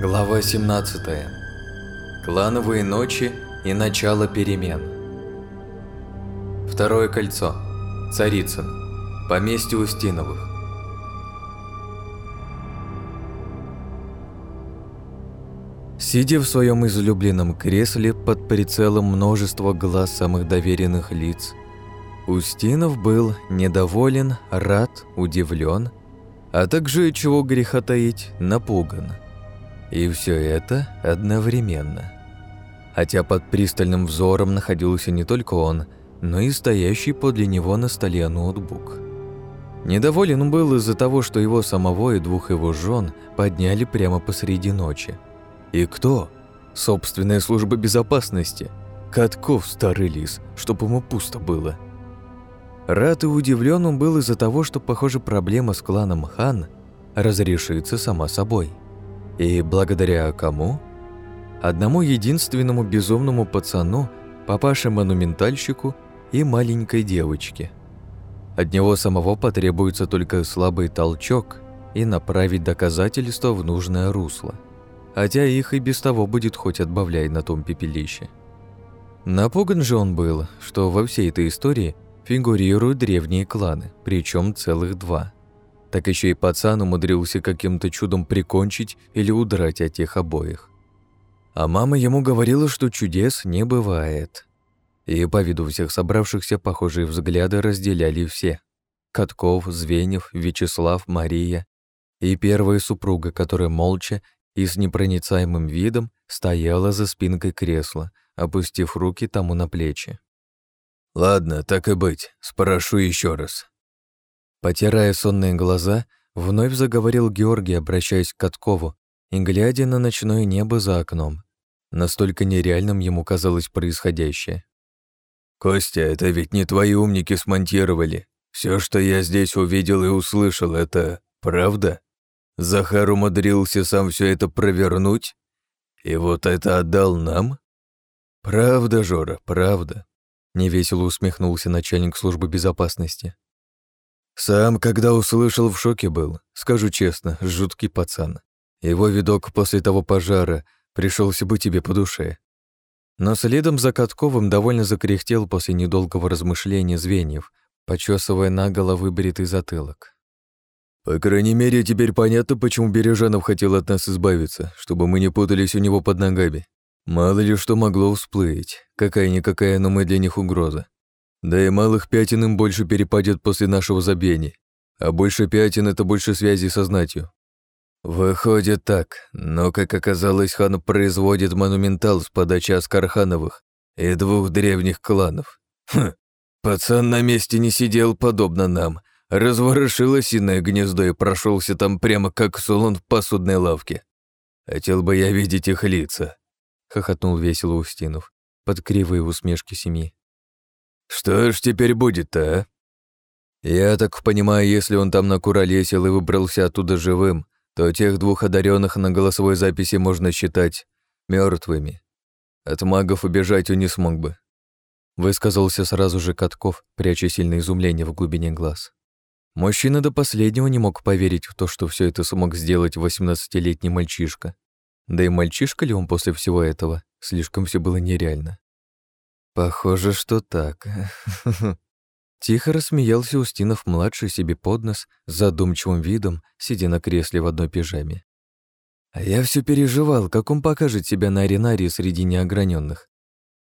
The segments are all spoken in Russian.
Глава 17. Клановые ночи и начало перемен. Второе кольцо. Царицын. Поместье Устиновых. Сидя в своем излюбленном кресле под прицелом множества глаз самых доверенных лиц, Устинов был недоволен, рад, удивлен, а также, чего греха таить, напуган. И все это одновременно. Хотя под пристальным взором находился не только он, но и стоящий подле него на столе ноутбук. Недоволен был из-за того, что его самого и двух его жен подняли прямо посреди ночи. И кто? Собственная служба безопасности. Катков, старый лис, чтоб ему пусто было. Рад и удивлен он был из-за того, что, похоже, проблема с кланом Хан разрешится сама собой. И благодаря кому? Одному единственному безумному пацану, папаше-монументальщику и маленькой девочке. От него самого потребуется только слабый толчок и направить доказательства в нужное русло. Хотя их и без того будет хоть отбавляй на том пепелище. Напуган же он был, что во всей этой истории фигурируют древние кланы, причем целых два. Так еще и пацан умудрился каким-то чудом прикончить или удрать от тех обоих. А мама ему говорила, что чудес не бывает. И по виду всех собравшихся похожие взгляды разделяли все. Катков, Звенев, Вячеслав, Мария и первая супруга, которая молча и с непроницаемым видом стояла за спинкой кресла, опустив руки тому на плечи. «Ладно, так и быть, спрошу еще раз. Потирая сонные глаза, вновь заговорил Георгий, обращаясь к Каткову и глядя на ночное небо за окном. Настолько нереальным ему казалось происходящее. «Костя, это ведь не твои умники смонтировали. Все, что я здесь увидел и услышал, это правда? Захар умудрился сам все это провернуть? И вот это отдал нам? Правда, Жора, правда. Невесело усмехнулся начальник службы безопасности. Сам, когда услышал, в шоке был. Скажу честно, жуткий пацан. Его видок после того пожара пришелся бы тебе по душе. Но следом за Катковым довольно закряхтел после недолгого размышления звеньев, почесывая наголо выбритый затылок. «По крайней мере, теперь понятно, почему Бережанов хотел от нас избавиться, чтобы мы не путались у него под ногами. Мало ли что могло всплыть, какая-никакая, но мы для них угроза. Да и малых пятен им больше перепадет после нашего забвения. А больше пятен — это больше связи со знатью. Выходит так, но, как оказалось, хан производит монументал с подачи Аскархановых и двух древних кланов. Хм, пацан на месте не сидел, подобно нам. Разворошил осиное гнездо и прошелся там прямо как слон в посудной лавке. Хотел бы я видеть их лица, — хохотнул весело Устинов под кривые усмешки семьи. Что ж теперь будет-то, а? Я так понимаю, если он там накуролесил и выбрался оттуда живым, то тех двух одаренных на голосовой записи можно считать мертвыми. От магов убежать он не смог бы. Высказался сразу же Катков, пряча сильное изумление в глубине глаз. Мужчина до последнего не мог поверить в то, что все это смог сделать восемнадцатилетний мальчишка. Да и мальчишка ли он после всего этого? Слишком все было нереально. Похоже, что так. Тихо рассмеялся Устинов-младший себе под нос с задумчивым видом, сидя на кресле в одной пижаме. А я все переживал, как он покажет себя на аренарии среди неограненных.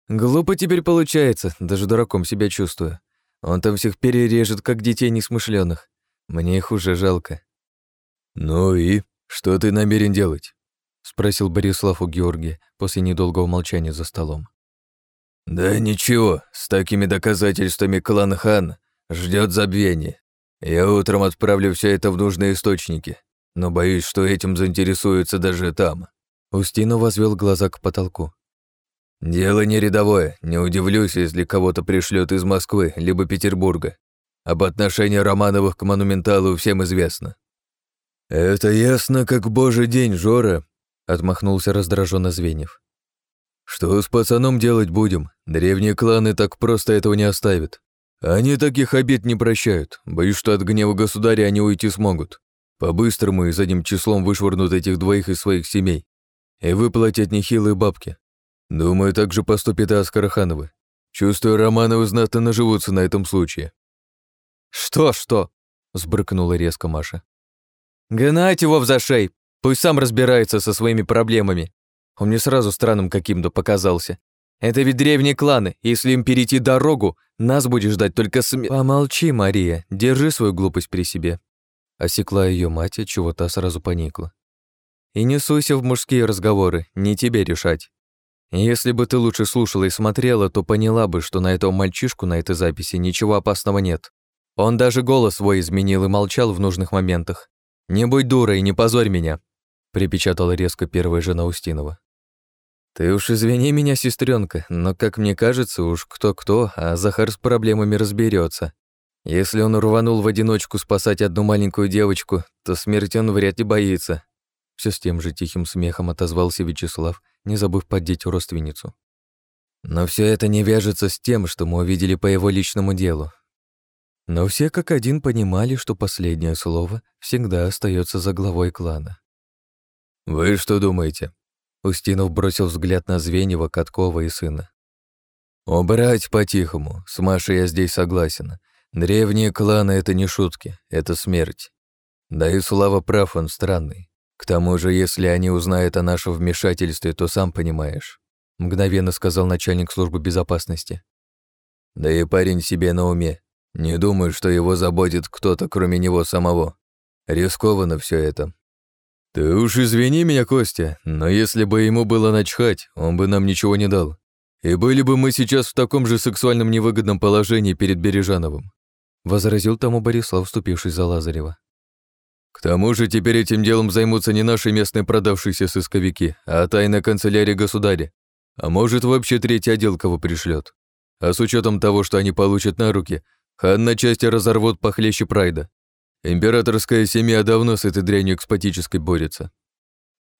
Глупо теперь получается, даже дураком себя чувствую. Он там всех перережет, как детей несмышленых. Мне их уже жалко. «Ну и что ты намерен делать?» — спросил Борислав у Георгия после недолгого молчания за столом. «Да ничего, с такими доказательствами клан Хан ждет забвения. Я утром отправлю все это в нужные источники, но боюсь, что этим заинтересуются даже там». Устину возвел глаза к потолку. «Дело не рядовое, не удивлюсь, если кого-то пришлют из Москвы либо Петербурга. Об отношении Романовых к Монументалу всем известно». «Это ясно, как божий день, Жора», — отмахнулся раздраженно Звенев. «Что с пацаном делать будем? Древние кланы так просто этого не оставят. Они таких обид не прощают. Боюсь, что от гнева государя они уйти смогут. По-быстрому и задним числом вышвырнут этих двоих из своих семей. и выплатить нехилые бабки. Думаю, так же поступит и Аскархановы. Чувствую, Романовы знатно наживутся на этом случае. «Что-что?» — сбрыкнула резко Маша. «Гнать его в зашей, пусть сам разбирается со своими проблемами. Он мне сразу странным каким-то показался. Это ведь древние кланы, если им перейти дорогу, нас будет ждать только см... Помолчи, Мария, держи свою глупость при себе. Осекла ее мать, чего та сразу поникла. И не суйся в мужские разговоры, не тебе решать. Если бы ты лучше слушала и смотрела, то поняла бы, что на этого мальчишку на этой записи ничего опасного нет. Он даже голос свой изменил и молчал в нужных моментах. «Не будь дурой не позорь меня», — припечатала резко первая жена Устинова. «Ты уж извини меня, сестренка, но, как мне кажется, уж кто-кто, а Захар с проблемами разберется. Если он рванул в одиночку спасать одну маленькую девочку, то смерти он вряд ли боится». Все с тем же тихим смехом отозвался Вячеслав, не забыв поддеть родственницу. Но все это не вяжется с тем, что мы увидели по его личному делу. Но все как один понимали, что последнее слово всегда остается за главой клана. «Вы что думаете?» Устинов бросил взгляд на Звенева, Каткова и сына. «Убрать по-тихому. С Машей я здесь согласен. Древние кланы — это не шутки, это смерть. Да и Слава прав, он странный. К тому же, если они узнают о нашем вмешательстве, то сам понимаешь», — мгновенно сказал начальник службы безопасности. «Да и парень себе на уме. Не думаю, что его заботит кто-то, кроме него самого. Рискованно все это. «Ты уж извини меня, Костя, но если бы ему было начхать, он бы нам ничего не дал. И были бы мы сейчас в таком же сексуальном невыгодном положении перед Бережановым», возразил тому Борислав, вступивший за Лазарева. «К тому же теперь этим делом займутся не наши местные продавшиеся сысковики, а тайная канцелярия государя. А может, вообще третий отдел кого пришлет. А с учетом того, что они получат на руки, хан на части разорвут похлеще прайда. Императорская семья давно с этой дрянью экспатической борется.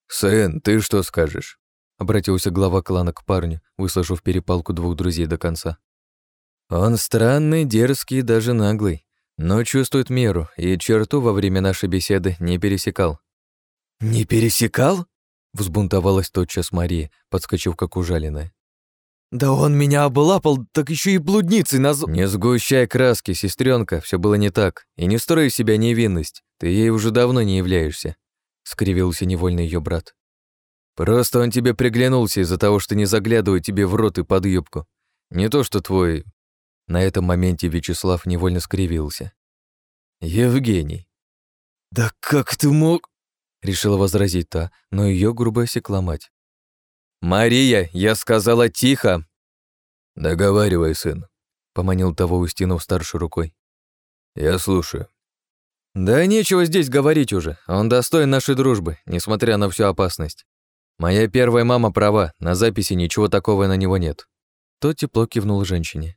«Сэн, ты что скажешь?» — обратился глава клана к парню, выслушав перепалку двух друзей до конца. «Он странный, дерзкий даже наглый, но чувствует меру и черту во время нашей беседы не пересекал». «Не пересекал?» — взбунтовалась тотчас Мария, подскочив как ужаленная. «Да он меня облапал, так еще и блудницей наз...» «Не сгущай краски, сестренка, все было не так. И не строй себя невинность, ты ей уже давно не являешься», — скривился невольно ее брат. «Просто он тебе приглянулся из-за того, что не заглядывает тебе в рот и под юбку. Не то, что твой...» На этом моменте Вячеслав невольно скривился. «Евгений». «Да как ты мог...» — решила возразить та, но ее грубо осекла мать. «Мария, я сказала тихо!» «Договаривай, сын», — поманил того Устинов старшей рукой. «Я слушаю». «Да нечего здесь говорить уже. Он достоин нашей дружбы, несмотря на всю опасность. Моя первая мама права, на записи ничего такого на него нет». Тот тепло кивнул женщине.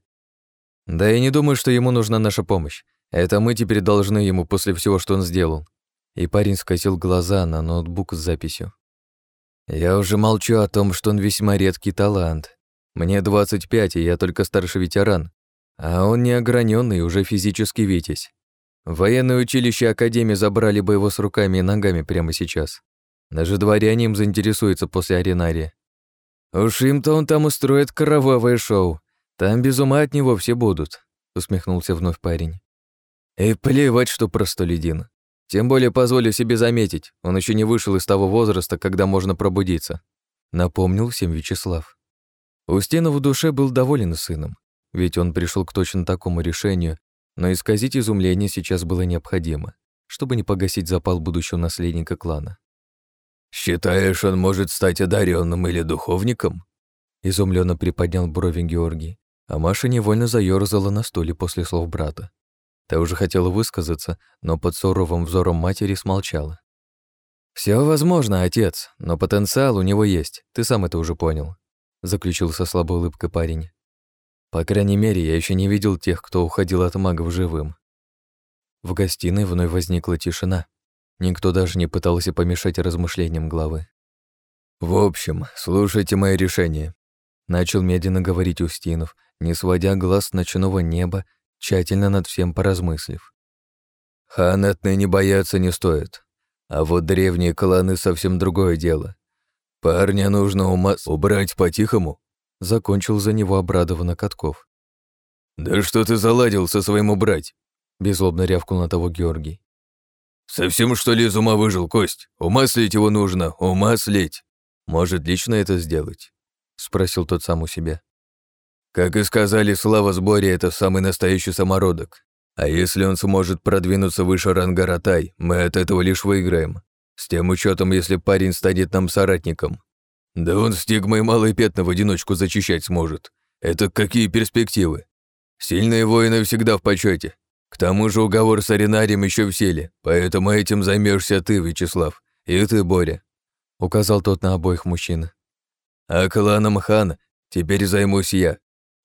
«Да я не думаю, что ему нужна наша помощь. Это мы теперь должны ему после всего, что он сделал». И парень скосил глаза на ноутбук с записью. Я уже молчу о том, что он весьма редкий талант. Мне 25, и я только старший ветеран. А он неограненный, уже физический витязь. Военное училище Академии забрали бы его с руками и ногами прямо сейчас. Даже дворяне им заинтересуются после аренария. Уж им-то он там устроит кровавое шоу. Там без ума от него все будут, усмехнулся вновь парень. И плевать, что простолюдин. Тем более позволю себе заметить, он еще не вышел из того возраста, когда можно пробудиться. Напомнил всем Вячеслав. Устинов в душе был доволен сыном, ведь он пришел к точно такому решению, но исказить изумление сейчас было необходимо, чтобы не погасить запал будущего наследника клана. «Считаешь, он может стать одаренным или духовником?» Изумленно приподнял брови Георгий, а Маша невольно заёрзала на стуле после слов брата. Та уже хотела высказаться, но под суровым взором матери смолчала. Все возможно, отец, но потенциал у него есть, ты сам это уже понял», заключил со слабой улыбкой парень. «По крайней мере, я еще не видел тех, кто уходил от магов живым». В гостиной вновь возникла тишина. Никто даже не пытался помешать размышлениям главы. «В общем, слушайте мои решения», начал медленно говорить Устинов, не сводя глаз с ночного неба тщательно над всем поразмыслив. Хан отныне бояться не стоит. А вот древние кланы совсем другое дело. «Парня нужно ума убрать по-тихому», — закончил за него обрадованно Катков. «Да что ты заладил со своим убрать?» — беззлобно рявкнул на того Георгий. «Совсем что ли из ума выжил, Кость? Умаслить его нужно, умаслить!» «Может, лично это сделать?» — спросил тот сам у себя. «Как и сказали, Слава Сборе — это самый настоящий самородок. А если он сможет продвинуться выше ранга Ротай, мы от этого лишь выиграем. С тем учетом, если парень станет нам соратником. Да он стигмой малые пятна в одиночку зачищать сможет. Это какие перспективы? Сильные воины всегда в почете. К тому же уговор с Аринарием еще в силе, поэтому этим займешься ты, Вячеслав, и ты, Боря», — указал тот на обоих мужчин. «А кланом хана теперь займусь я.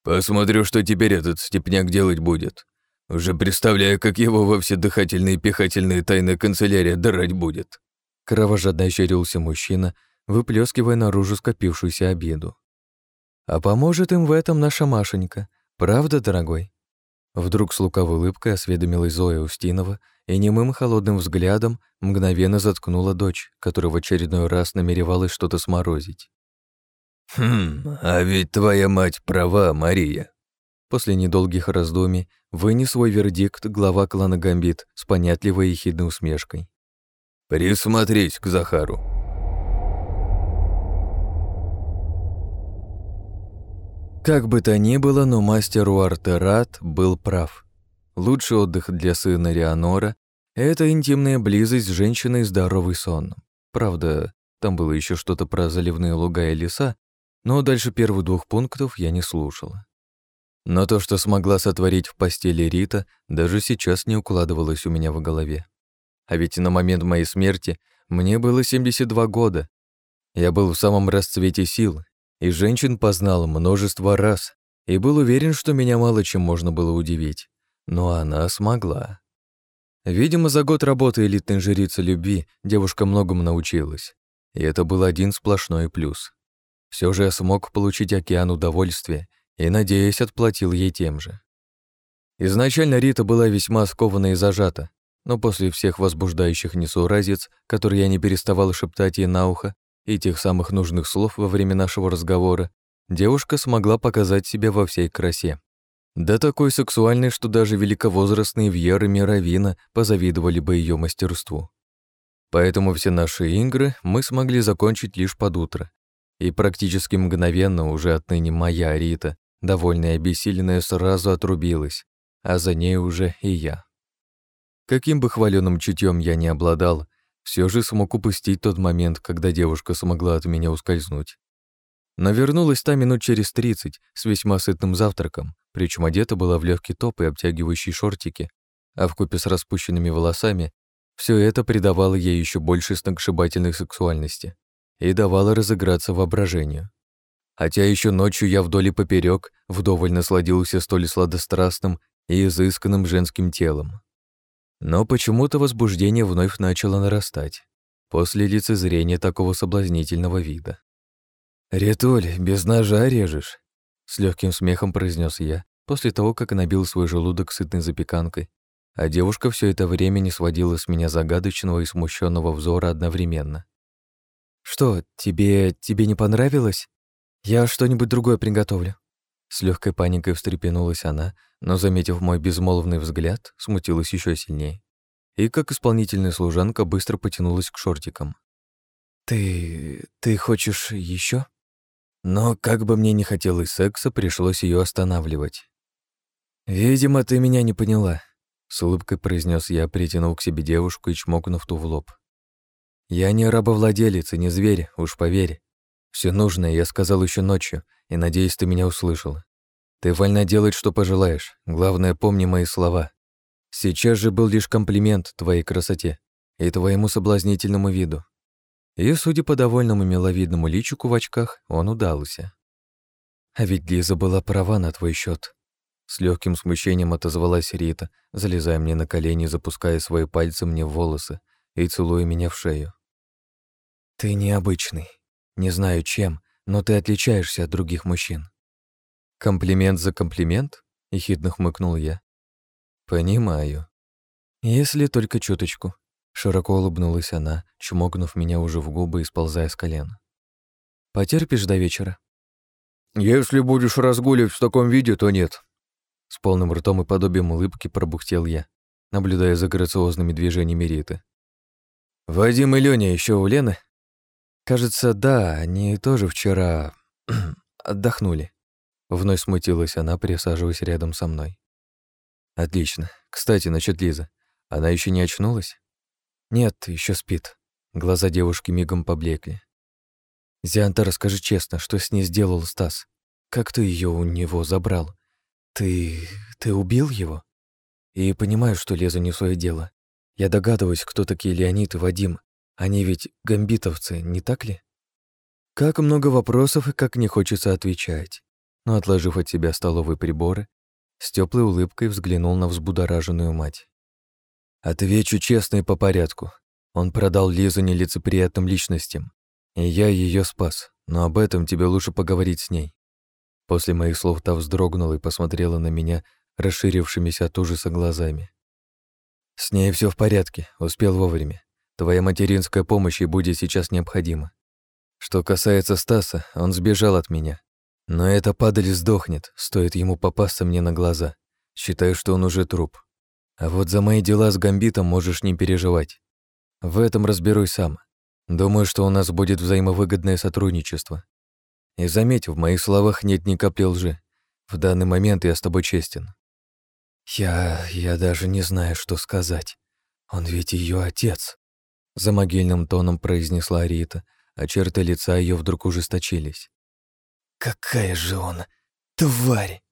Посмотрю, что теперь этот степняк делать будет. Уже представляю, как его во все дыхательные и пихательные тайны канцелярия драть будет». Кровожадно ощерился мужчина, выплескивая наружу скопившуюся обиду. «А поможет им в этом наша Машенька. Правда, дорогой?» Вдруг с луковой улыбкой осведомилась Зоя Устинова и немым холодным взглядом мгновенно заткнула дочь, которая в очередной раз намеревалась что-то сморозить. «Хм, а ведь твоя мать права, Мария». После недолгих раздумий вынес свой вердикт глава клана Гамбит с понятливой и усмешкой. «Присмотреть к Захару». Как бы то ни было, но мастер Уартерат был прав. Лучший отдых для сына Рианора — это интимная близость с женщиной и здоровый сон. Правда, там было еще что-то про заливные луга и леса, но дальше первых двух пунктов я не слушала. Но то, что смогла сотворить в постели Рита, даже сейчас не укладывалось у меня в голове. А ведь на момент моей смерти мне было 72 года. Я был в самом расцвете сил и женщин познал множество раз, и был уверен, что меня мало чем можно было удивить. Но она смогла. Видимо, за год работы элитной жрицы любви девушка многому научилась. И это был один сплошной плюс. Все же я смог получить океан удовольствия и, надеясь, отплатил ей тем же. Изначально Рита была весьма скована и зажата, но после всех возбуждающих несуразиц, которые я не переставал шептать ей на ухо, и тех самых нужных слов во время нашего разговора, девушка смогла показать себя во всей красе. Да такой сексуальной, что даже великовозрастные Вьеры Мировина позавидовали бы ее мастерству. Поэтому все наши игры мы смогли закончить лишь под утро. И практически мгновенно уже отныне моя Рита, довольная и обессиленная, сразу отрубилась, а за ней уже и я. Каким бы хваленым чутьем я не обладал, все же смог упустить тот момент, когда девушка смогла от меня ускользнуть. Но вернулась та минут через тридцать с весьма сытным завтраком, причем одета была в легкий топ и обтягивающие шортики, а в купе с распущенными волосами все это придавало ей еще больше сногсшибательной сексуальности и давало разыграться воображению. Хотя еще ночью я вдоль и поперек вдоволь насладился столь сладострастным и изысканным женским телом. Но почему-то возбуждение вновь начало нарастать после лицезрения такого соблазнительного вида. «Ретуль, без ножа режешь?» — с легким смехом произнес я, после того, как набил свой желудок сытной запеканкой, а девушка все это время не сводила с меня загадочного и смущенного взора одновременно. «Что, тебе... тебе не понравилось? Я что-нибудь другое приготовлю». С легкой паникой встрепенулась она, но, заметив мой безмолвный взгляд, смутилась еще сильнее. И, как исполнительная служанка, быстро потянулась к шортикам. «Ты... ты хочешь еще? Но, как бы мне не хотелось секса, пришлось ее останавливать. «Видимо, ты меня не поняла», — с улыбкой произнес я, притянул к себе девушку и чмокнув ту в лоб. «Я не рабовладелец и не зверь, уж поверь. Все нужное я сказал еще ночью, и надеюсь, ты меня услышала. Ты вольна делать, что пожелаешь. Главное, помни мои слова. Сейчас же был лишь комплимент твоей красоте и твоему соблазнительному виду. И, судя по довольному миловидному личику в очках, он удался. А ведь Лиза была права на твой счет. С легким смущением отозвалась Рита, залезая мне на колени, запуская свои пальцы мне в волосы и целуя меня в шею. «Ты необычный. Не знаю чем, но ты отличаешься от других мужчин. «Комплимент за комплимент?» — ехидно хмыкнул я. «Понимаю. Если только чуточку». Широко улыбнулась она, чмокнув меня уже в губы и сползая с колен. Потерпишь до вечера?» «Если будешь разгуливать в таком виде, то нет». С полным ртом и подобием улыбки пробухтел я, наблюдая за грациозными движениями Риты. «Вадим и Лёня еще у Лены?» «Кажется, да, они тоже вчера отдохнули». Вновь смутилась она, присаживаясь рядом со мной. «Отлично. Кстати, насчет Лизы. Она еще не очнулась?» «Нет, еще спит». Глаза девушки мигом поблекли. «Зианта, расскажи честно, что с ней сделал Стас? Как ты ее у него забрал? Ты... ты убил его? И понимаю, что лезу не в свое дело. Я догадываюсь, кто такие Леонид и Вадим. Они ведь гамбитовцы, не так ли?» Как много вопросов и как не хочется отвечать. Но, отложив от себя столовые приборы, с теплой улыбкой взглянул на взбудораженную мать. Отвечу честно и по порядку. Он продал Лизу нелицеприятным личностям, и я ее спас, но об этом тебе лучше поговорить с ней. После моих слов та вздрогнула и посмотрела на меня расширившимися от ужаса глазами. С ней все в порядке, успел вовремя. Твоя материнская помощь ей будет сейчас необходима. Что касается Стаса, он сбежал от меня. Но эта падаль сдохнет, стоит ему попасться мне на глаза. Считаю, что он уже труп. А вот за мои дела с Гамбитом можешь не переживать. В этом разберусь сам. Думаю, что у нас будет взаимовыгодное сотрудничество. И заметь, в моих словах нет ни капли лжи. В данный момент я с тобой честен. Я... я даже не знаю, что сказать. Он ведь ее отец. За могильным тоном произнесла Рита, а черты лица ее вдруг ужесточились. Какая же он тварь!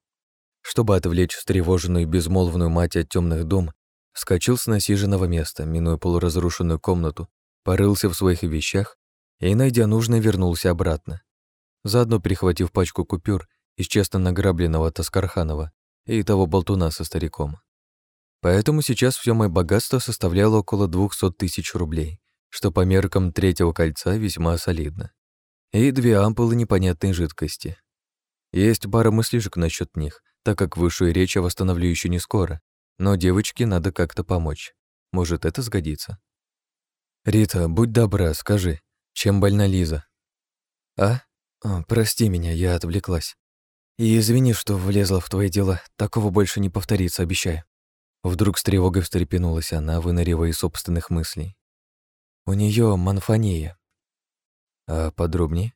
Чтобы отвлечь встревоженную и безмолвную мать от темных дом, вскочил с насиженного места, минуя полуразрушенную комнату, порылся в своих вещах и, найдя нужное, вернулся обратно. Заодно прихватив пачку купюр из честно награбленного Таскарханова и того болтуна со стариком. Поэтому сейчас все мое богатство составляло около двухсот тысяч рублей, что по меркам третьего кольца весьма солидно. И две ампулы непонятной жидкости. Есть пара мыслишек насчет них, так как высшую речь я восстановлю еще не скоро, но девочке надо как-то помочь. Может, это сгодится. «Рита, будь добра, скажи, чем больна Лиза?» «А? О, прости меня, я отвлеклась. И извини, что влезла в твои дела, такого больше не повторится, обещаю». Вдруг с тревогой встрепенулась она, выныривая из собственных мыслей. «У нее манфония». «А подробнее?»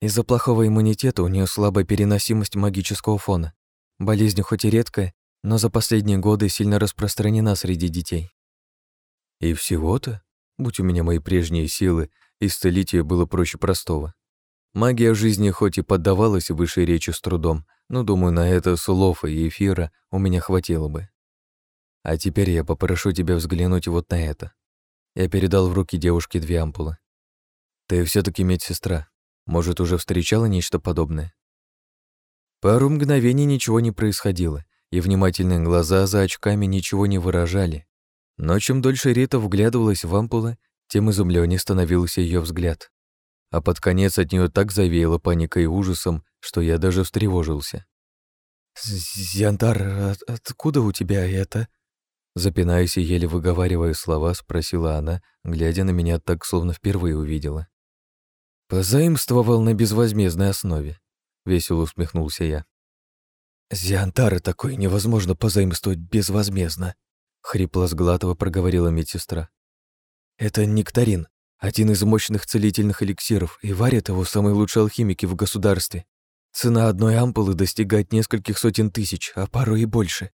Из-за плохого иммунитета у нее слабая переносимость магического фона. Болезнь хоть и редкая, но за последние годы сильно распространена среди детей. И всего-то, будь у меня мои прежние силы, исцелить ее было проще простого. Магия жизни хоть и поддавалась высшей речи с трудом, но, думаю, на это слов и эфира у меня хватило бы. А теперь я попрошу тебя взглянуть вот на это. Я передал в руки девушке две ампулы. Ты все таки медсестра. Может, уже встречала нечто подобное? Пару мгновений ничего не происходило, и внимательные глаза за очками ничего не выражали. Но чем дольше Рита вглядывалась в ампулы, тем изумлённее становился ее взгляд. А под конец от нее так завеяло паникой и ужасом, что я даже встревожился. «Зиантар, от откуда у тебя это?» Запинаясь и еле выговаривая слова, спросила она, глядя на меня так, словно впервые увидела. «Позаимствовал на безвозмездной основе. — весело усмехнулся я. «Зиантара такой невозможно позаимствовать безвозмездно», — хрипло сглатово проговорила медсестра. «Это нектарин, один из мощных целительных эликсиров, и варят его самые лучшие алхимики в государстве. Цена одной ампулы достигает нескольких сотен тысяч, а порой и больше.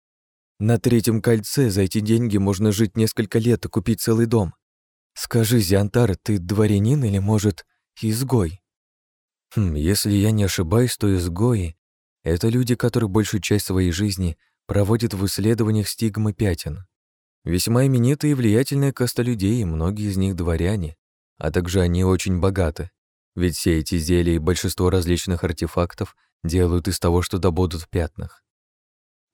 На третьем кольце за эти деньги можно жить несколько лет и купить целый дом. Скажи, Зиантара, ты дворянин или, может, изгой?» Хм, если я не ошибаюсь, то изгои — это люди, которые большую часть своей жизни проводят в исследованиях стигмы пятен. Весьма именитые и влиятельные людей, многие из них дворяне, а также они очень богаты, ведь все эти зелья и большинство различных артефактов делают из того, что добудут в пятнах.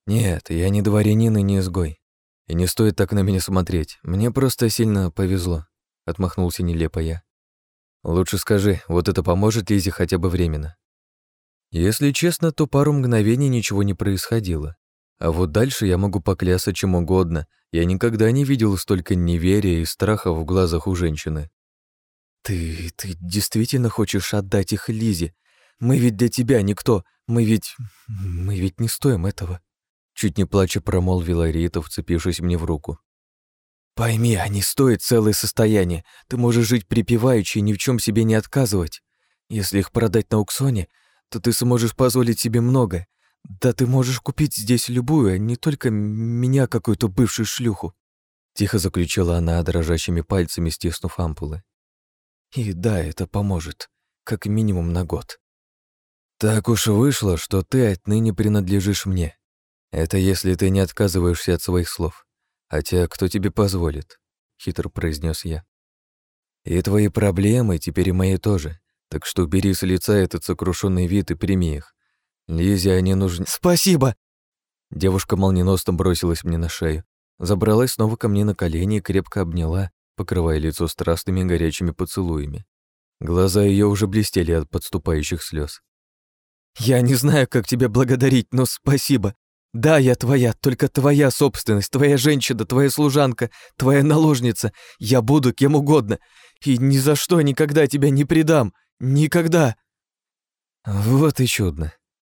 Нет, я не дворянин и не изгой. И не стоит так на меня смотреть, мне просто сильно повезло, отмахнулся нелепо я. Лучше скажи, вот это поможет Лизе хотя бы временно. Если честно, то пару мгновений ничего не происходило. А вот дальше я могу поклясться чем угодно. Я никогда не видел столько неверия и страха в глазах у женщины. Ты... ты действительно хочешь отдать их Лизе? Мы ведь для тебя никто. Мы ведь... мы ведь не стоим этого. Чуть не плача промолвила Рита, вцепившись мне в руку. Пойми, они стоят целое состояние. Ты можешь жить припеваючи и ни в чем себе не отказывать. Если их продать на аукционе, то ты сможешь позволить себе много. Да ты можешь купить здесь любую, а не только меня какую-то бывшую шлюху. Тихо заключила она, дрожащими пальцами стиснув ампулы. И да, это поможет, как минимум на год. Так уж вышло, что ты отныне принадлежишь мне. Это если ты не отказываешься от своих слов. Хотя кто тебе позволит? Хитро произнес я. И твои проблемы теперь и мои тоже. Так что убери с лица этот сокрушенный вид и прими их. Лизе они нужны... Спасибо! Девушка молниеносно бросилась мне на шею, забралась снова ко мне на колени и крепко обняла, покрывая лицо страстными горячими поцелуями. Глаза ее уже блестели от подступающих слез. «Я не знаю, как тебя благодарить, но спасибо. Да, я твоя, только твоя собственность, твоя женщина, твоя служанка, твоя наложница. Я буду кем угодно. И ни за что никогда тебя не предам. Никогда!» «Вот и чудно!»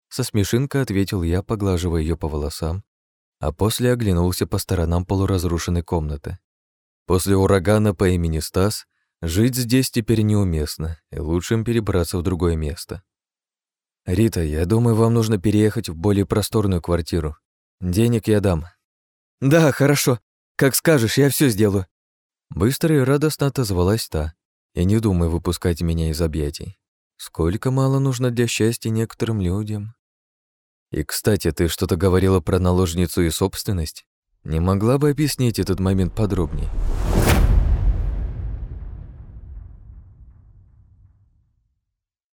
Со смешинкой ответил я, поглаживая ее по волосам, а после оглянулся по сторонам полуразрушенной комнаты. После урагана по имени Стас жить здесь теперь неуместно, и лучше им перебраться в другое место. «Рита, я думаю, вам нужно переехать в более просторную квартиру. Денег я дам». «Да, хорошо. Как скажешь, я все сделаю». Быстро и радостно отозвалась та, и не думай выпускать меня из объятий. Сколько мало нужно для счастья некоторым людям. И, кстати, ты что-то говорила про наложницу и собственность? Не могла бы объяснить этот момент подробнее?